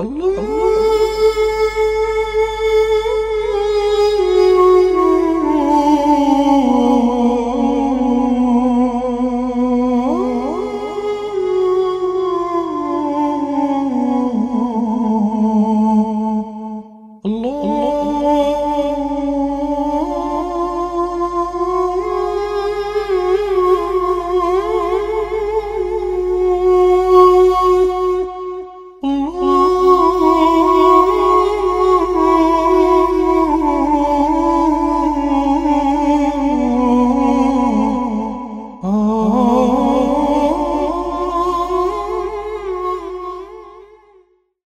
Allah. Allah.